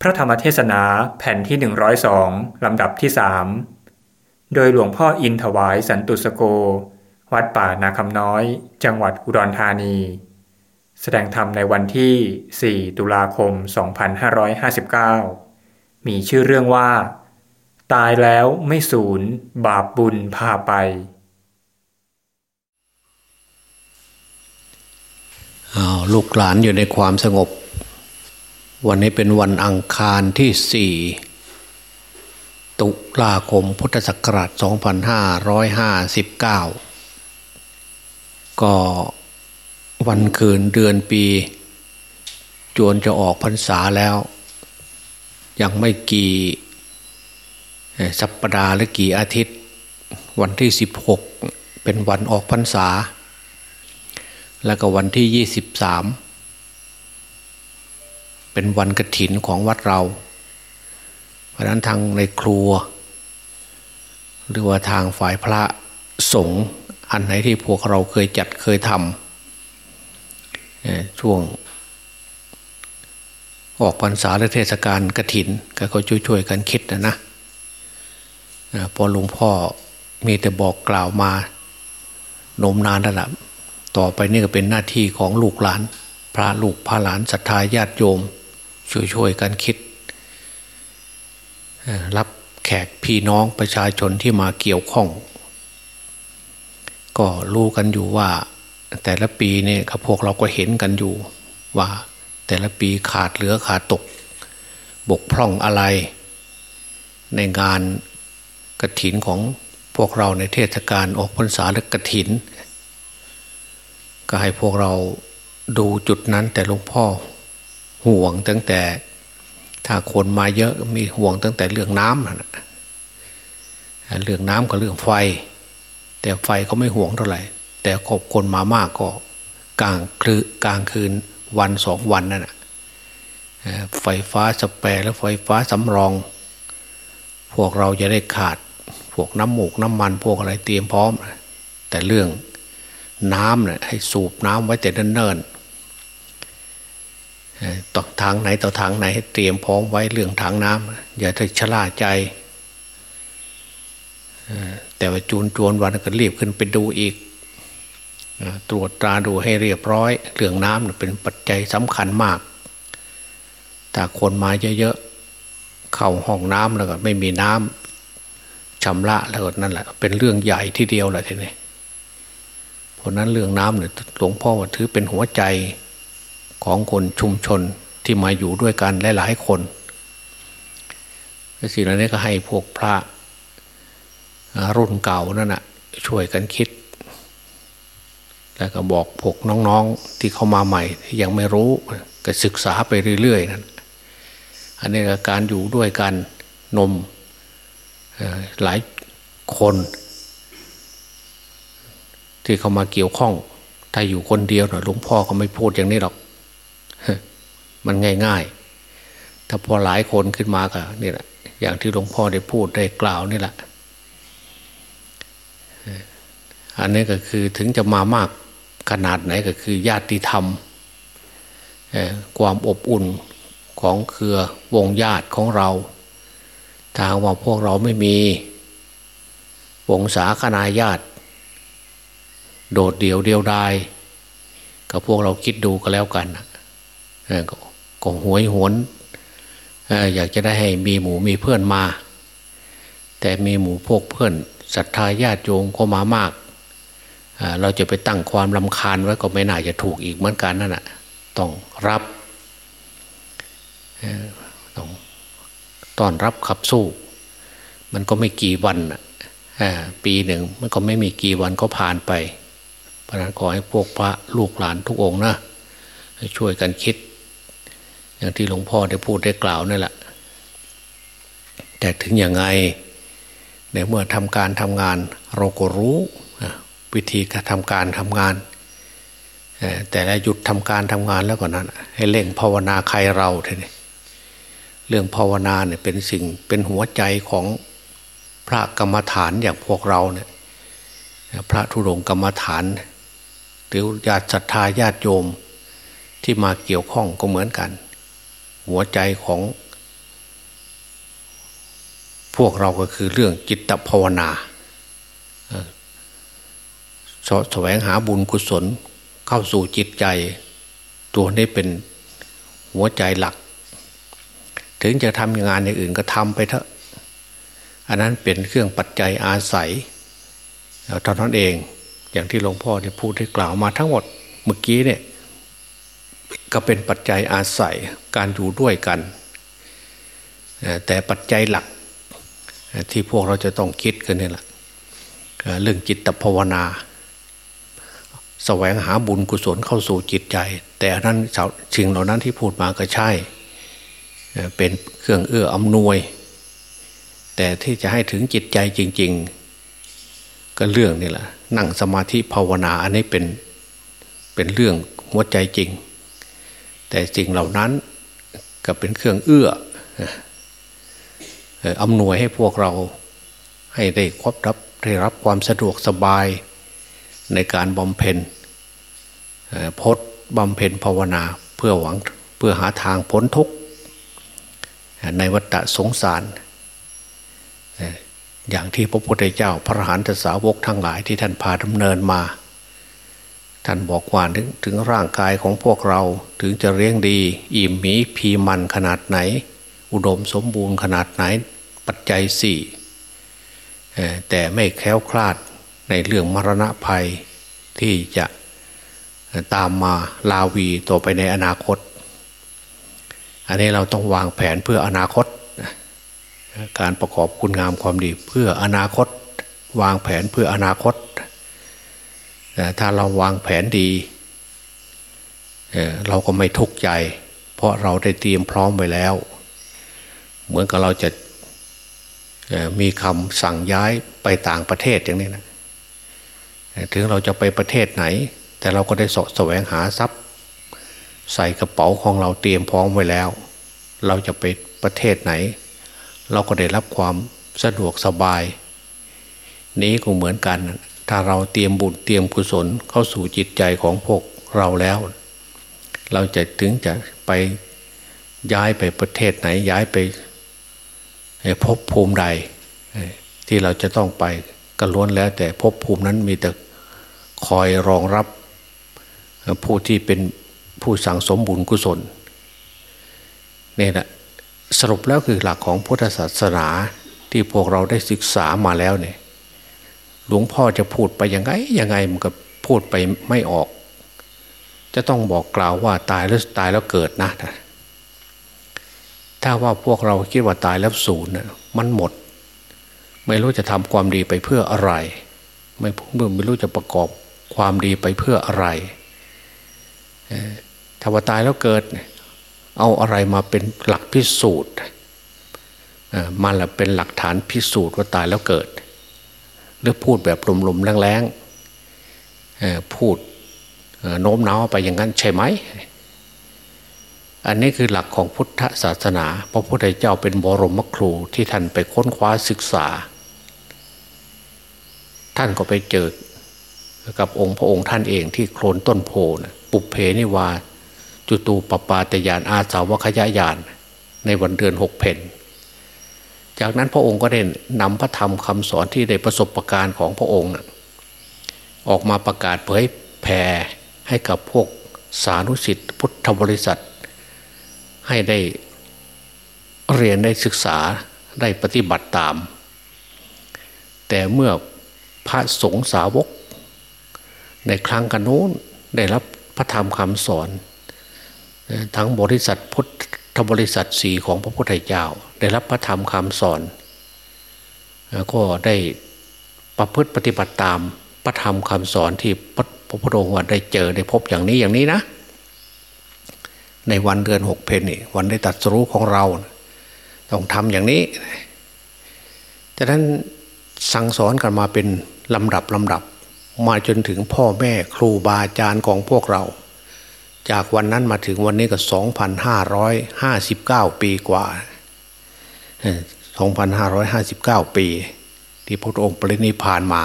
พระธรรมเทศนาแผ่นที่ 102 ลำดับที่สโดยหลวงพ่ออินถวายสันตุสโก วัดป่านาคำน้อย จังหวัดอุดรธานี แสดงธรรมในวันที่ 4 ตุลาคม 2559 มีชื่อเรื่องว่า ตายแล้วไม่สูญบาปบุญพาไปลูกหลานอยู่ในความสงบ วันนี้เป็นวันอังคารที่สี่ตุลาคมพุทธศักราช 2559 ก็วันคืนเดือนปี จวนจะออกพรรษาแล้ว ยังไม่กี่สัปปดาห์หรือกี่อาทิตย์ วันที่ 16 เป็นวันออกพรรษา แล้วก็วันที่ยี่สิบสาม เป็นวันกระถินของวัดเรา เพราะนั้นทางในครัว หรือว่าทางฝ่ายพระสงฆ์อันไหนที่พวกเราเคยจัดเคยทำช่วง ออกพรรษาและเทศกาลกระถิน ก็ช่วยๆกันคิดนะนะพอหลวงพ่อมีแต่บอกกล่าวมานมนานแล้วล่ะ ต่อไปนี่ก็เป็นหน้าที่ของลูกหลาน พระลูกพระหลานศรัทธาญาติโยม ช่วยๆกันคิด รับแขกพี่น้องประชาชนที่มาเกี่ยวข้อง ก็รู้กันอยู่ว่า แต่ละปีเนี่ยครับพวกเราก็เห็นกันอยู่ว่า แต่ละปีขาดเหลือขาดตก บกพร่องอะไร ในงานกระถินของพวกเราในเทศกาลออกพรรษาและกระถิน ก็ให้พวกเราดูจุดนั้นแต่หลวงพ่อ ห่วงตั้งแต่ ถ้าคนมาเยอะมีห่วงตั้งแต่เรื่องน้ำนะเรื่องน้ำกับเรื่องไฟ แต่ไฟเขาไม่ห่วงเท่าไหร่ แต่ขบคนมามากก็กลางคืนกลางคืนวันสองวันนั่นแหะไฟฟ้าสเปรและไฟฟ้าสำรอง พวกเราจะได้ขาด พวกน้ำหมูกน้ำมันพวกอะไรเตรียมพร้อม แต่เรื่องน้ำเนี่ยให้สูบน้ำไว้แต่เนิ่นๆ ต่อทางไหนต่อทางไหนให้เตรียมพร้อมไว้เรื่องทางน้ำอย่าได้ชะล่าใจแต่ว่าจูนจวนวันก็รีบขึ้นไปดูอีก ตรวจตราดูให้เรียบร้อย เรื่องน้ำเป็นปัจจัยสำคัญมากแต่คนมาเยอะๆเข้าห้องน้ำแล้วก็ไม่มีน้ำชำระแล้วก็นั่นแหละ เป็นเรื่องใหญ่ที่เดียวแหละทีนี้เพราะนั้นเรื่องน้ำเนี่ยหลวงพ่อถือเป็นหัวใจ ของคนชุมชนที่มาอยู่ด้วยกันหลายๆคนสิ่งเหล่านี้ก็ให้พวกพระรุ่นเก่านั่นนะช่วยกันคิด แล้วก็บอกพวกน้องๆที่เข้ามาใหม่ที่ยังไม่รู้ก็ศึกษาไปเรื่อยๆนั่นอันนี้ก็การอยู่ด้วยกันนมหลายคน ที่เข้ามาเกี่ยวข้อง ถ้าอยู่คนเดียวหน่อยหลวงพ่อก็ไม่พูดอย่างนี้หรอก มันง่าย ๆ ถ้าพอหลายคนขึ้นมาก็นี่แหละอย่างที่หลวงพ่อได้พูดได้กล่าวนี่แหละอันนี้ก็คือถึงจะมามากขนาดไหนก็คือญาติธรรมความอบอุ่นของเครือวงญาติของเรา ถ้าว่าพวกเราไม่มีวงศาคณาญาติ โดดเดี่ยวเดียวดายกับพวกเราคิดดูก็แล้วกัน ก็หวยหวนอยากจะได้ให้มีหมูมีเพื่อนมา แต่มีหมูพวกเพื่อนศรัทธาญาติโยมก็มามาก เราจะไปตั้งความลำคาญไว้ก็ไม่น่าจะถูกอีกเหมือนกันนั่นแหะต้องรับต้องตอนรับขับสู้ มันก็ไม่กี่วันปีหนึ่งมันก็ไม่มีกี่วันก็ผ่านไปพราะนั้นขอให้พวกพระลูกหลานทุกองนะช่วยกันคิด อย่างที่หลวงพ่อได้พูดได้กล่าวนั่นแหละแต่ถึงอย่างไงในเมื่อทำการทำงาน เราก็รู้วิธีการทำการทำงาน แต่ละหยุดทำการทำงานแล้วก่อนนั้น ให้เล่งภาวนาใครเราทีนี้เรื่องภาวนาเนี่ยเป็นสิ่งเป็นหัวใจของพระกรรมฐานอย่างพวกเราเนี่ยพระธุรงกรรมฐาน หรือญาติศรัทธาญาติโยมที่มาเกี่ยวข้องก็เหมือนกัน หัวใจของพวกเราก็คือเรื่องจิตภาวนาแสวงหาบุญกุศลเข้าสู่จิตใจ ตัวนี้เป็นหัวใจหลัก ถึงจะทำงานอย่างอื่นก็ทำไปเถอะ อันนั้นเป็นเครื่องปัจจัยอาศัยเท่านั้นเองอย่างที่หลวงพ่อได้พูดได้กล่าวมาทั้งหมดเมื่อกี้เนี่ย ก็เป็นปัจจัยอาศัยการอยู่ด้วยกัน แต่ปัจจัยหลักที่พวกเราจะต้องคิดกันนี่แหละเรื่องจิตภาวนาสแสวงหาบุญกุศลเข้าสู่จิตใจ แต่นั้นสิ่งเหล่านั้นที่พูดมาก็ใช่ เป็นเครื่องเอื้ออำนวย แต่ที่จะให้ถึงจิตใจจริง ๆ ก็เรื่องนี่แหละนั่งสมาธิภาวนาอันนี้เป็นเป็นเรื่องหัวใจจริง แต่สิ่งเหล่านั้นก็เป็นเครื่องเอื้ออำนวยให้พวกเราให้ได้ครบรับได้รับความสะดวกสบายในการบำเพ็ญพดบำเพ็ญภาวนาเพื่อหวังเพื่อหาทางพ้นทุกข์ในวัฏสงสาร อย่างที่พระพุทธเจ้าพระหันตสาวกทั้งหลายที่ท่านพาดำเนินมา ท่านบอกว่าถึงถึงร่างกายของพวกเราถึงจะเลี้ยงดี อิ่มมีพีมันขนาดไหน อุดมสมบูรณ์ขนาดไหนปัจจัยสี่แต่ไม่แค้วคลาดในเรื่องมรณะภัยที่จะตามมาลาวีต่อไปในอนาคต อันนี้เราต้องวางแผนเพื่ออนาคต การประกอบคุณงามความดีเพื่ออนาคต วางแผนเพื่ออนาคต ถ้าเราวางแผนดีเราก็ไม่ทุกข์ใจ เพราะเราได้เตรียมพร้อมไว้แล้ว เหมือนกับเราจะมีคำสั่งย้ายไปต่างประเทศอย่างนี้นะถึงเราจะไปประเทศไหน แต่เราก็ได้สะแสวงหาทรัพย์ ใส่กระเป๋าของเราเตรียมพร้อมไว้แล้ว เราจะไปประเทศไหน เราก็ได้รับความสะดวกสบาย นี้ก็เหมือนกัน ถ้าเราเตรียมบุญเตรียมกุศลเข้าสู่จิตใจของพวกเราแล้ว เราจะถึงจะไปย้ายไปประเทศไหนย้ายไปพบภูมิใด ที่เราจะต้องไปก็ล้วนแล้ว แต่พบภูมินั้นมีแต่คอยรองรับผู้ที่เป็นผู้สั่งสมบุญกุศลนี่แหละสรุปแล้วคือหลักของพุทธศาสนาที่พวกเราได้ศึกษามาแล้วเนี่ย หลวงพ่อจะพูดไปยังไงยังไงมันก็พูดไปไม่ออก จะต้องบอกกล่าวว่าตายแล้วตายแล้วเกิดนะถ้าว่าพวกเราคิดว่าตายแล้วศูนย์มันหมด ไม่รู้จะทำความดีไปเพื่ออะไร ไม่ไม่รู้จะประกอบความดีไปเพื่ออะไรถ้าว่าตายแล้วเกิด เอาอะไรมาเป็นหลักพิสูจน์มันละเป็นหลักฐานพิสูจน์ว่าตายแล้วเกิด หรือพูดแบบลมๆแรงๆพูดโน้มน้าวไปอย่างนั้นใช่ไหม อันนี้คือหลักของพุทธศาสนาเพระพุทธเจ้าเป็นบรมครูที่ท่านไปค้นคว้าศึกษา ท่านก็ไปเจอกับองค์พระองค์ท่านเองที่โคลนต้นโพนะปุเพนิวาจุตูปปาตยานอาสาวคยายาน ในวันเดือนหกเพน จากนั้นพระองค์ก็ได้นำพระธรรมคำสอนที่ได้ประสบะการณ์ของพระองค์ออกมาประกาศเผยแผ่ให้กับพวกสานุสิทธิพุทธบริษัท ให้ได้เรียนได้ศึกษาได้ปฏิบัติตาม แต่เมื่อพระสงฆ์สาวก ในครั้งกันโน้นได้รับพระธรรมคำสอน ทั้งบริษัทพุทธ บริษัทสีของพระพุทธเจ้า ได้รับพระธรรมคำสอน ก็ได้ประพฤติปฏิบัติตามพระธรรมคำสอนที่พระพุทธองค์ได้เจอได้พบอย่างนี้อย่างนี้นะ ในวันเดือนหกเพนนี่วันได้ตัดสู้ของเรา ต้องทำอย่างนี้จากนั้นสั่งสอนกันมาเป็นลำดับลำดับ มาจนถึงพ่อแม่ครูบาอาจารย์ของพวกเรา จากวันนั้นมาถึงวันนี้ก็สองพันห้าร้อยห้าสิบเก้าปีกว่าสองพันห้าร้อยห้าสิบเก้าปี ที่พระองค์ปรินิพานมา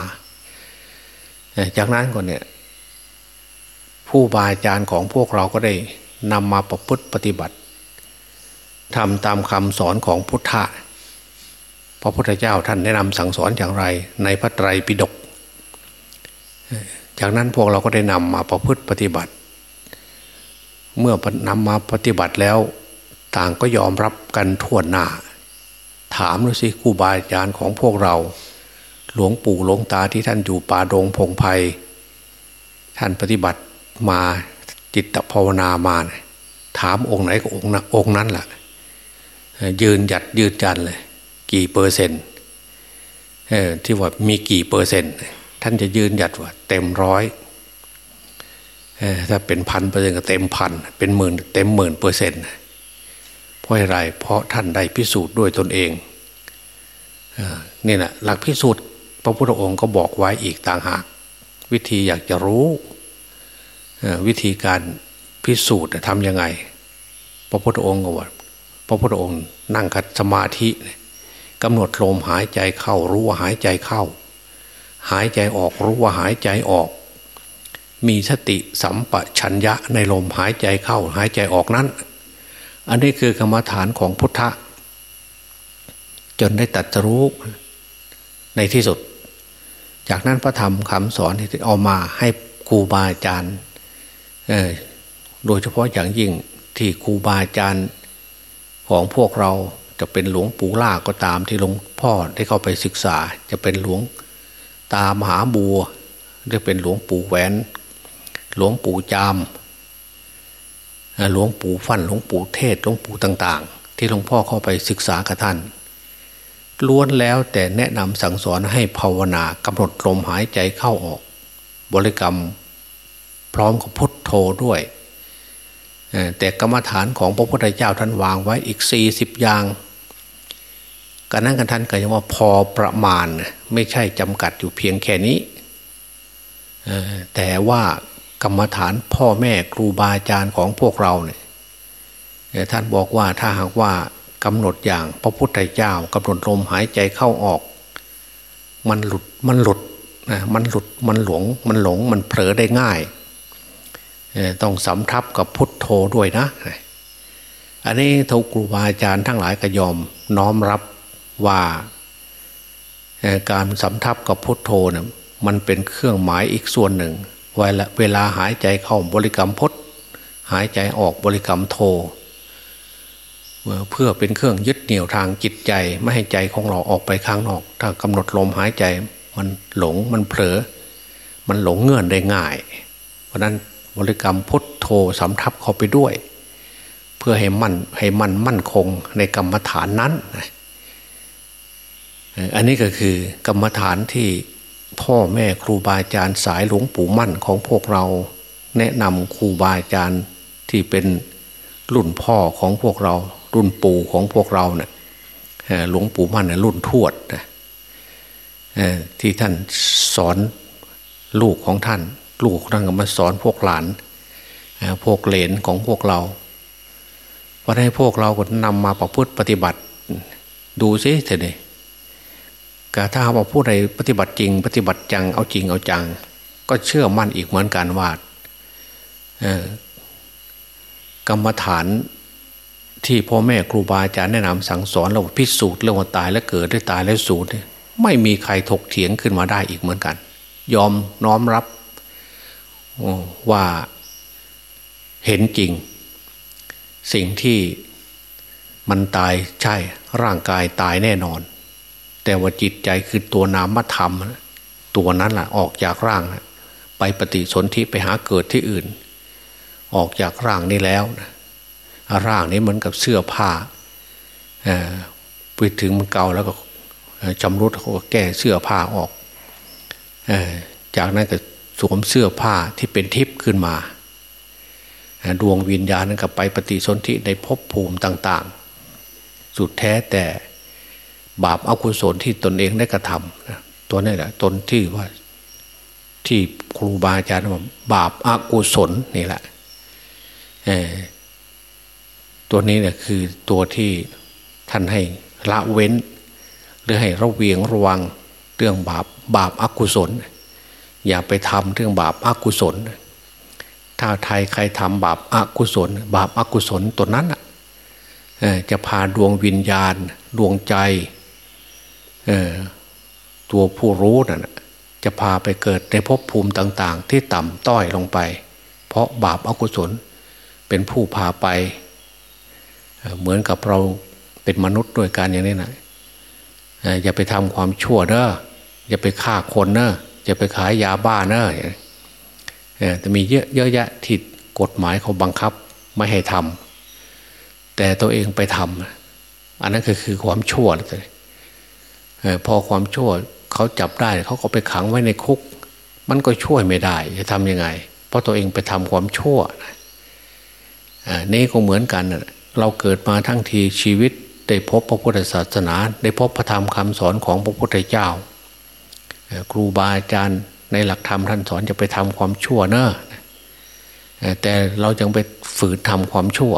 จากนั้นก่อนเนี่ยผู้บาอาจารย์ของพวกเราก็ได้นำมาประพฤติปฏิบัติทำตามคำสอนของพุทธะพระพุทธเจ้าท่านแนะนำสั่งสอนอย่างไร ในพระไตรปิฎกจากนั้นพวกเราก็ได้นำมาประพฤติปฏิบัติ เมื่อนำมาปฏิบัติแล้ว ต่างก็ยอมรับกันทั่วหน้า ถามดูสิครูบาอาจารย์ของพวกเรา หลวงปู่หลวงตาที่ท่านอยู่ป่าดงพงไพท่านปฏิบัติมาจิตภาวนามา ถามองค์ไหนก็องค์นั้นองค์นั้นแหละยืนหยัดยืดจันเลย กี่เปอร์เซ็นต์ที่ว่ามีกี่เปอร์เซ็นต์ ท่านจะยืนหยัดว่า เต็มร้อย ถ้าเป็นพันเปอร์เซ็นต์ก็เต็มพันเป็นหมื่นเต็มหมื่นเปอร์เซ็นต์เพราะอะไรเพราะท่านได้พิสูจน์ด้วยตนเองนี่แหละหลักพิสูจน์พระพุทธองค์ก็บอกไว้อีกต่างหาก วิธีอยากจะรู้วิธีการพิสูจน์ทำยังไง พระพุทธองค์ก็ว่าพระพุทธองค์นั่งคัดสมาธิกำหนดลมหายใจเข้ารู้ว่าหายใจเข้า หายใจออกรู้ว่าหายใจออก มีสติสัมปชัญญะในลมหายใจเข้าหายใจออกนั้น อันนี้คือกรรมฐานของพุทธะ จนได้ตัดรู้ในที่สุด จากนั้นพระธรรมคำสอนที่เอามาให้ครูบาอาจารย์โดยเฉพาะอย่างยิ่งที่ครูบาอาจารย์ของพวกเราจะเป็นหลวงปู่ล่าก็ตามที่หลวงพ่อได้เข้าไปศึกษา จะเป็นหลวงตามหาบัวจะเป็นหลวงปู่แหวน หลวงปู่จามหลวงปู่ฟันหลวงปู่เทศหลวงปู่ต่าง ๆ ที่หลวงพ่อเข้าไปศึกษากับท่านล้วนแล้วแต่แนะนำสั่งสอนให้ภาวนากำหนดลมหายใจเข้าออก บริกรรมพร้อมกับพุทโธด้วย แต่กรรมฐานของพระพุทธเจ้าท่านวางไว้อีกสี่สิบอย่างการนั้นกันท่านก็ยังว่าพอประมาณ ไม่ใช่จำกัดอยู่เพียงแค่นี้ แต่ว่า กรรมฐานพ่อแม่ครูบาอาจารย์ของพวกเราเนี่ยท่านบอกว่าถ้าหากว่ากำหนดอย่างพระพุทธเจ้ากำหนดลมหายใจเข้าออก มันหลุดมันหลุดนะมันหลุดมันหลงมันหลงมันเผลอได้ง่าย ต้องสำทับกับพุทโธด้วยนะ อันนี้ทุกครูบาอาจารย์ทั้งหลายก็ยอมน้อมรับว่าการสำทับกับพุทโธเนี่ยมันเป็นเครื่องหมายอีกส่วนหนึ่ง เวลาเวลาหายใจเข้าบริกรรมพุทหายใจออกบริกรรมโธเพื่อเป็นเครื่องยึดเหนี่ยวทางจิตใจ ไม่ให้ใจของเราออกไปข้างนอก ถ้ากำหนดลมหายใจมันหลงมันเผลอ มันหลงเงื่อนได้ง่าย เพราะนั้นบริกรรมพุทโธสำทับเข้าไปด้วย เพื่อให้มั่นให้มันมั่นคงในกรรมฐานนั้น อันนี้ก็คือกรรมฐานที่ พ่อแม่ครูบาอาจารย์สายหลวงปู่มั่นของพวกเรา แนะนำครูบาอาจารย์ที่เป็นรุ่นพ่อของพวกเรา รุ่นปู่ของพวกเราเนะี่ยหลวงปู่มั่นนะรุ่นทวดนะที่ท่านสอนลูกของท่าน ลูกท่านก็มาสอนพวกหลานพวกเหลนของพวกเราวันให้พวกเราก็นำมาประพฤติปฏิบัติ ดูซิเถอะนี่ก ถ้าเราพูดในปฏิบัติจริง ปฏิบัติจังเอาจริงเอาจัง ก็เชื่อมั่นอีกเหมือนกันว่ากรรมฐานที่พ่อแม่ครูบาอาจารย์แนะนำสั่งสอนเราพิสูจน์เรื่องว่าตายแล้วเกิดได้ตายแล้วสูญไม่มีใครถกเถียงขึ้นมาได้อีกเหมือนกัน ยอมน้อมรับว่าเห็นจริง สิ่งที่มันตายใช่ร่างกายตายแน่นอน แต่ว่าจิตใจคือตัวนามธรรม ตัวนั้นแหละออกจากร่างไปปฏิสนธิไปหาเกิดที่อื่น ออกจากร่างนี้แล้วร่างนี้เหมือนกับเสื้อผ้าไปถึงมันเก่าแล้วก็จำรุดเขาก็แก้เสื้อผ้าออกจากนั้นก็สวมเสื้อผ้าที่เป็นทิพย์ขึ้นมาดวงวิญญาณนั้นก็ไปปฏิสนธิในภพภูมิต่าง ๆ สุดแท้แต่ บาปอากุศลที่ตนเองได้กระทำตัวนี้แหละตนที่ว่าที่ครูบาอาจารย์ว่าบาปอากุศลนี่แหละตัวนี้เนี่ยคือตัวที่ท่านให้ละเว้น หรือให้ระเวียงระวังเรื่องบาปบาปอากุศล อย่าไปทำเรื่องบาปอากุศล ถ้าไทยใครทำบาปอากุศล บาปอากุศลตัวนั้นจะพาดวงวิญญาณ ดวงใจ ตัวผู้รู้นะ่ะจะพาไปเกิดในภพภูมิต่าง ๆ ที่ต่ำต้อยลงไป เพราะบาปอกุศลเป็นผู้พาไป เหมือนกับเราเป็นมนุษย์ด้วยกันอย่างนี้นะอย่าไปทำความชั่วเนอะอย่าไปฆ่าคนเนอะอย่าไปขายยาบ้าเนอะแต่มีเยอะเยอะแยะที่กฎหมายเขาบังคับไม่ให้ทำแต่ตัวเองไปทำอันนั้นก็คือความชั่วเลย พอความชั่วเขาจับได้เขาก็ไปขังไว้ในคุก มันก็ช่วยไม่ได้จะทำยังไง เพราะตัวเองไปทำความชั่วนี่ก็เหมือนกันเราเกิดมาทั้งทีชีวิตได้พบพระพุทธศาสนา ได้พบพระธรรมคำสอนของพระพุทธเจ้า ครูบาอาจารย์ในหลักธรรมท่านสอนจะไปทำความชั่วเนอะแต่เราจึงไปฝืนทำความชั่ว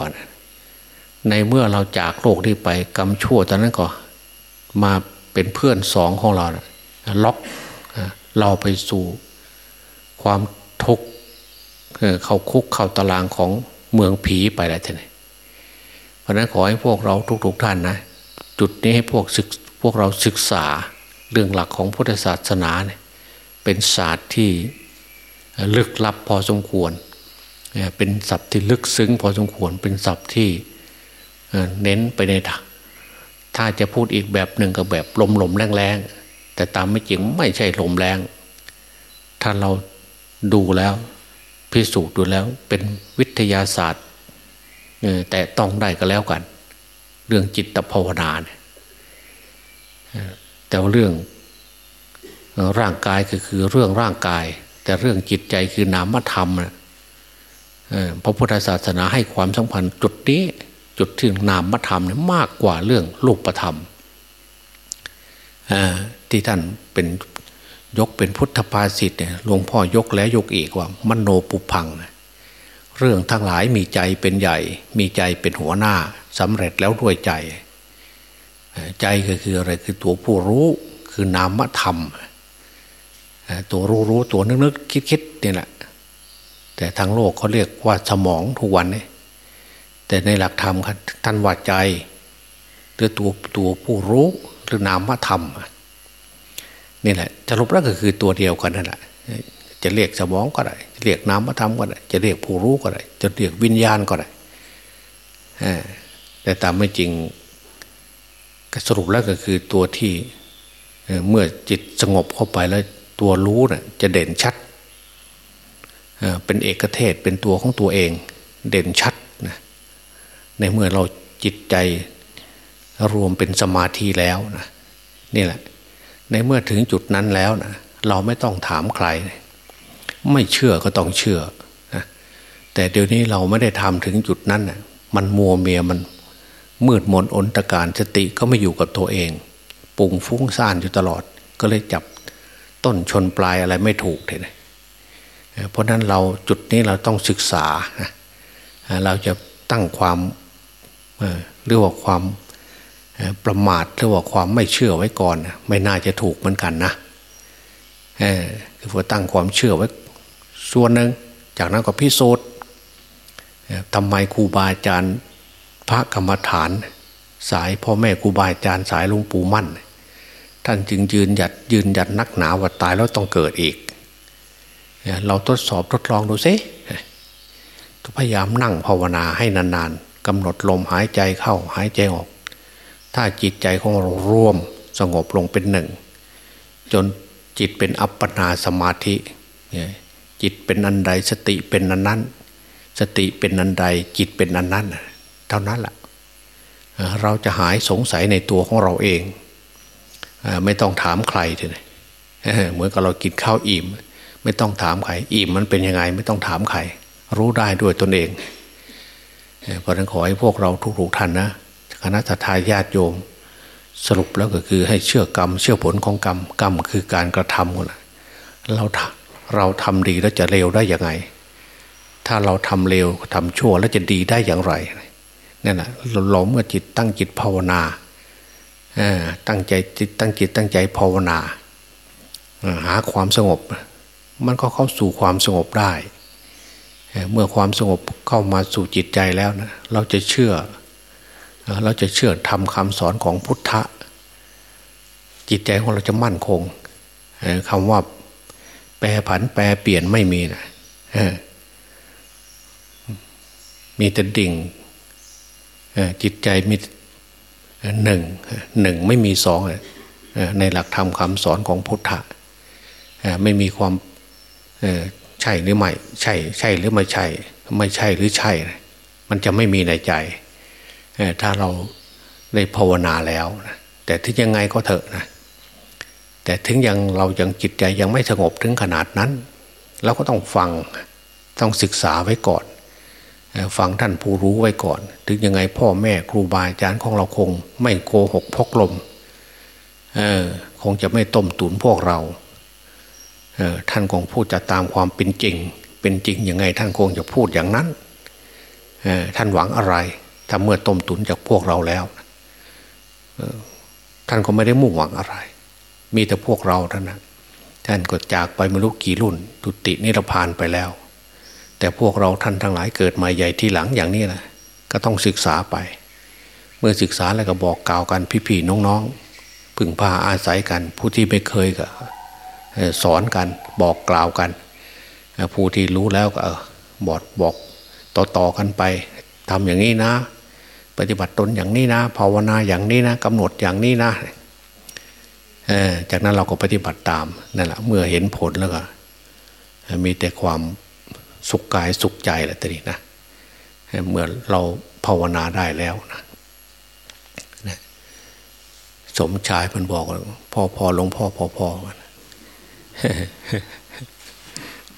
ในเมื่อเราจากโลกที่ไปกรรมชั่วตอนนั้นก็มา เป็นเพื่อนสองของเราล็อกเราไปสู่ความทุกข์เข้าคุกเข้าตารางของเมืองผีไปแล้วท่านเพราะนั้นขอให้พวกเราทุกๆทท่านนะจุดนี้ให้พวกศึกพวกเราศึกษาเรื่องหลักของพุทธศาสนาเนี่ยเป็นศาสตร์ที่ลึกลับพอสมควร เป็นศัพท์ที่ลึกซึ้งพอสมควร เป็นศัพท์ที่เน้นไปใน ถ้าจะพูดอีกแบบหนึ่งก็แบบลมลมแรงแรงแต่ตามไม่จริงไม่ใช่ลมแรง ถ้าเราดูแล้ว พิสูจน์ดูแล้วเป็นวิทยาศาสตร์แต่ต้องได้ก็แล้วกัน เรื่องจิตภาวนาเนี่ยแต่เรื่องร่างกายก็คือเรื่องร่างกาย แต่เรื่องจิตใจคือนามธรรมพระพุทธศาสนาให้ความสำคัญจุดนี้ จุดที่นามธรรมเนี่ยมากกว่าเรื่องรูปธรรมที่ท่านเป็นยกเป็นพุทธภาษิตเนี่ยหลวงพ่อยกแล้วยกอีกว่ามโนปุพัง เรื่องทั้งหลายมีใจเป็นใหญ่ มีใจเป็นหัวหน้าสำเร็จแล้วด้วยใจ ใจก็คืออะไรคือตัวผู้รู้คือนามธรรม ตัวรู้รู้ตัวนึกนึกคิดคิดเนี่ยแหละแต่ทางโลกเขาเรียกว่าสมองทุกวันเนี้ แต่ในหลักธรรมท่านว่าใจหรือตัวตัวผู้รู้หรือนามธรรมนี่แหละจะรบแล้วก็คือตัวเดียวกันนั่นแหละจะเรียกสมองก็ได้จะเรียกนามธรรมก็ได้จะเรียกผู้รู้ก็ได้จะเรียกวิญญาณก็ได้แต่ตามไม่จริงสรุปแล้วก็คือตัวที่เมื่อจิตสงบเข้าไปแล้วตัวรู้น่ะจะเด่นชัดเป็นเอกเทศเป็นตัวของตัวเอง เด่นชัด ในเมื่อเราจิตใจรวมเป็นสมาธิแล้วนะนี่แหละ ในเมื่อถึงจุดนั้นแล้วนะเราไม่ต้องถามใคร ไม่เชื่อก็ต้องเชื่อนะแต่เดี๋ยวนี้เราไม่ได้ทำถึงจุดนั้นนะมันมัวเมียมันมืดมนอนตการสติก็ไม่อยู่กับตัวเองปุ่งฟุ้งซ่านอยู่ตลอด ก็เลยจับต้นชนปลายอะไรไม่ถูกเลยเพราะนั้นเราจุดนี้เราต้องศึกษา เราจะตั้งความ หรือว่าความประมาทหรือว่าความไม่เชื่อไว้ก่อน ไม่น่าจะถูกเหมือนกันนะคือว่าตั้งความเชื่อไว้ส่วนหนึ่งจากนั้นก็พิสูจน์ทำไมครูบาอาจารย์พระกรรมฐาน สายพ่อแม่ครูบาอาจารย์สายหลวงปู่มั่น ท่านจึงยืนหยัดยืนหยัดนักหนาว่าตายแล้วต้องเกิดอีก เราทดสอบทดลองดูซิพยายามนั่งภาวนาให้นานๆ กำหนดลมหายใจเข้าหายใจออก ถ้าจิตใจของเราร่วมสงบลงเป็นหนึ่ง จนจิตเป็นอัปปนาสมาธิจิตเป็นอันใดสติเป็นอันนั้น สติเป็นอันใดจิตเป็นอันนั้นเท่านั้นแหละเราจะหายสงสัยในตัวของเราเองไม่ต้องถามใครเลยเหมือนกับเรากินข้าวอิ่ม ไม่ต้องถามใครอิ่มมันเป็นยังไง ไม่ต้องถามใครรู้ได้ด้วยตนเอง เพราะนั้นขอให้พวกเราทุกๆท่านนะคณะทาญาติโยม สรุปแล้วก็คือให้เชื่อกรรม เชื่อผลของกรรมกรรมคือการกระทำนเราเราทำดีแล้วจะเลวได้ยังไง ถ้าเราทำเลวทำชั่วแล้วจะดีได้อย่างไรนั่นแหละเราเมื่อจิตตั้งจิตภาวนาตั้งใจจิตตั้งจิตตั้งใจภาวนา หาความสงบ มันก็เข้าสู่ความสงบได้ เมื่อความสงบเข้ามาสู่จิตใจแล้วนะเราจะเชื่อ เราจะเชื่อทำคำสอนของพุทธะ จิตใจของเราจะมั่นคงคำว่า แปรผันแปรเปลี่ยนไม่มีนะมีแต่ดิ่งจิตใจมีหนึ่งหนึ่งไม่มีสองในหลักธรรมคำสอนของพุทธะไม่มีความ ช่หรือไม่ใช่ ใช่หรือไม่ใช่ ไม่ใช่หรือใช่ มันจะไม่มีในใจถ้าเราได้ภาวนาแล้วนะแต่ถึงยังไงก็เถอะนะแต่ถึงยังเรายังจิตใจยังไม่สงบถึงขนาดนั้นเราก็ต้องฟังต้องศึกษาไว้ก่อน ฟังท่านผู้รู้ไว้ก่อน ถึงยังไงพ่อแม่ครูบาอาจารย์ของเราคง ไม่โกหกพกลมคงจะไม่ต้มตุนพวกเรา ท่านคงพูดจะตามความเป็นจริง เป็นจริงยังไงท่านคงจะพูดอย่างนั้นท่านหวังอะไร ถ้าเมื่อต้มตุนจากพวกเราแล้วท่านก็ไม่ได้มุ่งหวังอะไร มีแต่พวกเราเท่านั้นท่านก็จากไปไม่รู้กี่รุ่นตุตินิรพานไปแล้ว แต่พวกเราท่านทั้งหลายเกิดมาใหญ่ที่หลังอย่างนี้นะก็ต้องศึกษาไป เมื่อศึกษาแล้วก็บอกกล่าวกันพี่ๆน้องๆพึ่งพาอาศัยกันผู้ที่ไม่เคยก็ สอนกันบอกกล่าวกัน ผู้ที่รู้แล้วก็บอกบอกต่อๆกันไปทำอย่างนี้นะ ปฏิบัติตนอย่างนี้นะ ภาวนาอย่างนี้นะกำหนดอย่างนี้นะจากนั้นเราก็ปฏิบัติตามนั่นแหละเมื่อเห็นผลแล้วก็ มีแต่ความสุขกายสุขใจแหละทีนี้นะเมื่อเราภาวนาได้แล้วนะสมชายมันบอก พ่อพ่อหลวงพ่อพอพอมัน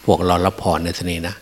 พวกเรารับพรในสนีนะ